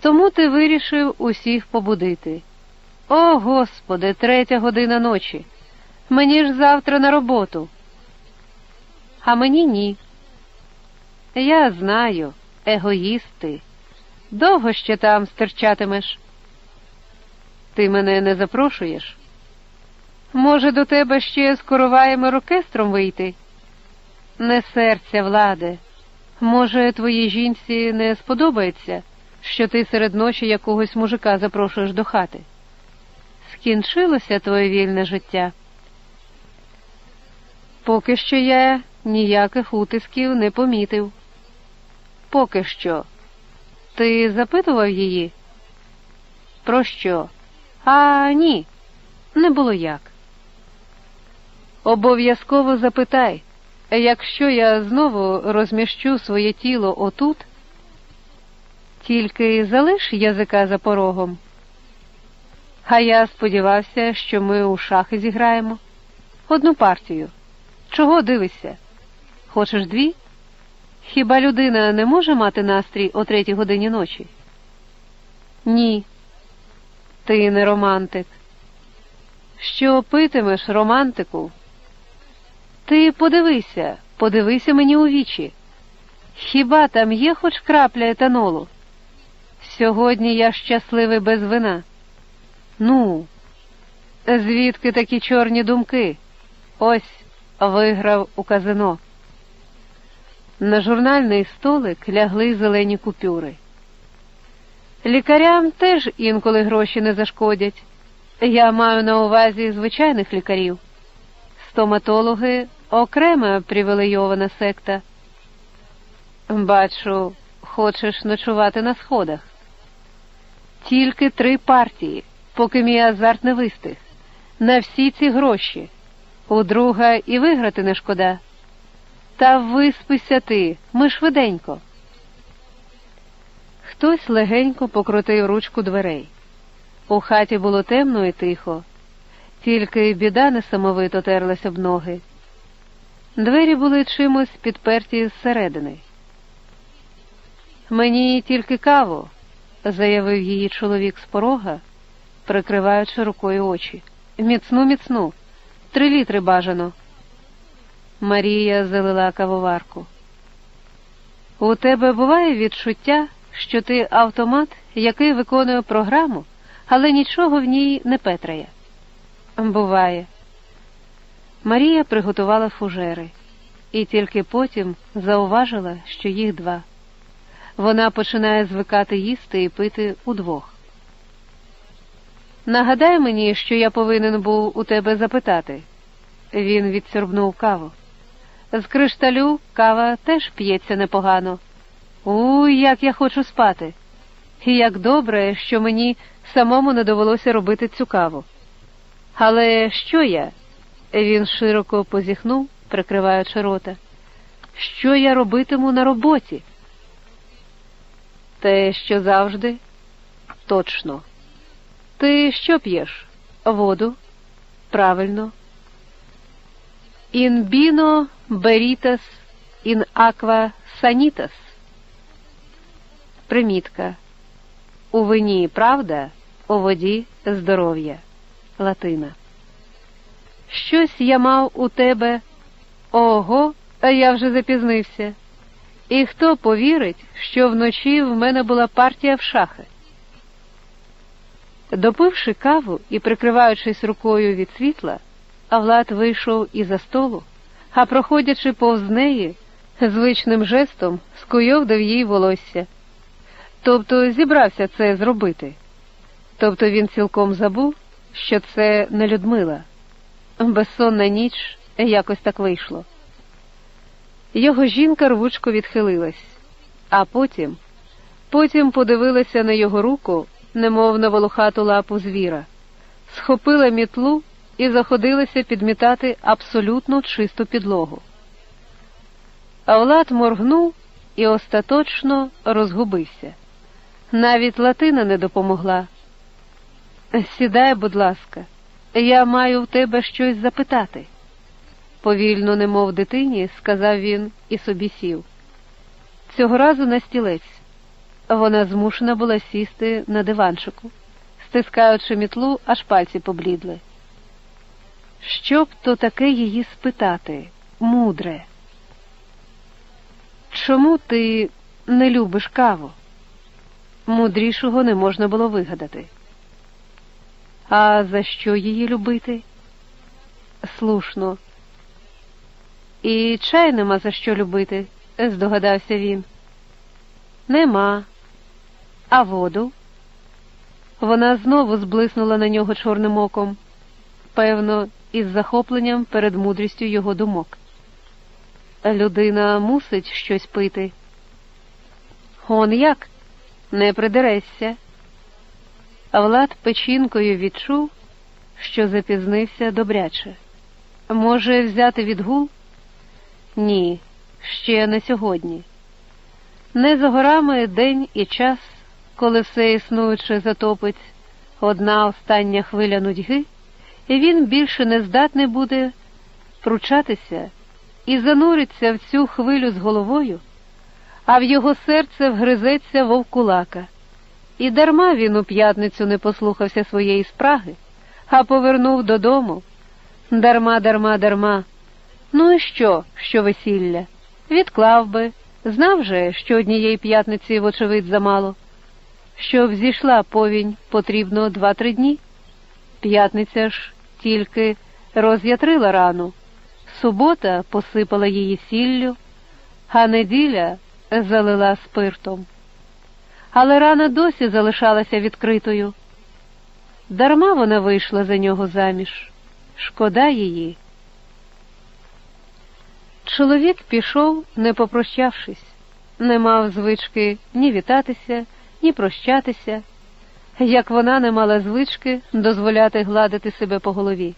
Тому ти вирішив усіх побудити. О, Господи, третя година ночі. Мені ж завтра на роботу. А мені ні. Я знаю, егоїсти. Довго ще там стирчатимеш? Ти мене не запрошуєш? Може, до тебе ще з короваєм оркестром вийти? Не серця, владе. Може, твоїй жінці не сподобається, що ти серед ночі якогось мужика запрошуєш до хати? Скінчилося твоє вільне життя. Поки що я ніяких утисків не помітив. Поки що. Ти запитував її? Про що? А ні, не було як. Обов'язково запитай, якщо я знову розміщу своє тіло отут, тільки залиш язика за порогом. А я сподівався, що ми у шахи зіграємо. Одну партію. Чого дивишся? Хочеш дві? Хіба людина не може мати настрій о третій годині ночі? Ні. Ти не романтик. Що питимеш, романтику? Ти подивися, подивися мені у вічі. Хіба там є хоч крапля етанолу? Сьогодні я щасливий без вина. Ну, звідки такі чорні думки? Ось виграв у казино. На журнальний столик лягли зелені купюри. Лікарям теж інколи гроші не зашкодять. Я маю на увазі звичайних лікарів. Стоматологи окрема привілейована секта. Бачу, хочеш ночувати на сходах. Тільки три партії, поки мій азарт не вистиг. На всі ці гроші. У друга і виграти не шкода. Та виспися ти, ми швиденько. Хтось легенько покрутив ручку дверей. У хаті було темно і тихо, тільки біда несамовито терлась об ноги. Двері були чимось підперті зсередини. Мені тільки каву, заявив її чоловік з порога, прикриваючи рукою очі. Міцну, міцну, три літри бажано. Марія залила кавоварку. У тебе буває відчуття, що ти автомат, який виконує програму, але нічого в ній не петрає. Буває. Марія приготувала фужери і тільки потім зауважила, що їх два. Вона починає звикати їсти і пити удвох. Нагадай мені, що я повинен був у тебе запитати. Він відсорбнув каву. З кришталю кава теж п'ється непогано. Уй, як я хочу спати. І як добре, що мені самому не довелося робити цю каву. Але що я? Він широко позіхнув, прикриваючи рота. Що я робитиму на роботі? Те, що завжди? Точно. Ти що п'єш? Воду? Правильно. Bino veritas in aqua sanitas. Примітка. У вині правда, у воді здоров'я. Латина. Щось я мав у тебе. Ого, я вже запізнився. І хто повірить, що вночі в мене була партія в шахи? Допивши каву і прикриваючись рукою від світла, Влад вийшов із-за столу, а проходячи повз неї, звичним жестом скуйовдав їй волосся. Тобто зібрався це зробити. Тобто він цілком забув, що це не Людмила. Безсонна ніч якось так вийшло. Його жінка рвучко відхилилась, а потім, потім подивилася на його руку, немов на волохату лапу звіра, схопила мітлу і заходилася підмітати абсолютно чисту підлогу. Влад моргнув і остаточно розгубився. Навіть латина не допомогла. Сідай, будь ласка, я маю в тебе щось запитати. Повільно, немов дитині, сказав він і собі сів. Цього разу на стілець. вона змушена була сісти на диванчику, стискаючи мітлу, аж пальці поблідли. Що б то таке її спитати, мудре? Чому ти не любиш каву? Мудрішого не можна було вигадати. А за що її любити? Слушно. І чай нема за що любити, здогадався він. Нема. А воду? Вона знову зблиснула на нього чорним оком, певно, із захопленням перед мудрістю його думок. Людина мусить щось пити. Он як? Не придерешся. Влад печінкою відчув, що запізнився добряче. Може, взяти відгул? Ні, ще не сьогодні. Не за горами день і час, коли все існуюче затопить одна остання хвиля нудьги, і він більше не здатний буде пручатися і зануриться в цю хвилю з головою, а в його серце вгризеться вовкулака. І дарма він у п'ятницю не послухався своєї спраги, а повернув додому. Дарма, дарма, дарма. Ну і що, що весілля? Відклав би, знав же, що однієї п'ятниці, вочевидь, замало. Щоб зійшла повінь, потрібно два-три дні. П'ятниця ж тільки роз'ятрила рану, субота посипала її сіллю, а неділя залила спиртом. Але рана досі залишалася відкритою. Дарма вона вийшла за нього заміж. Шкода її. Чоловік пішов, не попрощавшись, не мав звички ні вітатися, ні прощатися, як вона не мала звички дозволяти гладити себе по голові.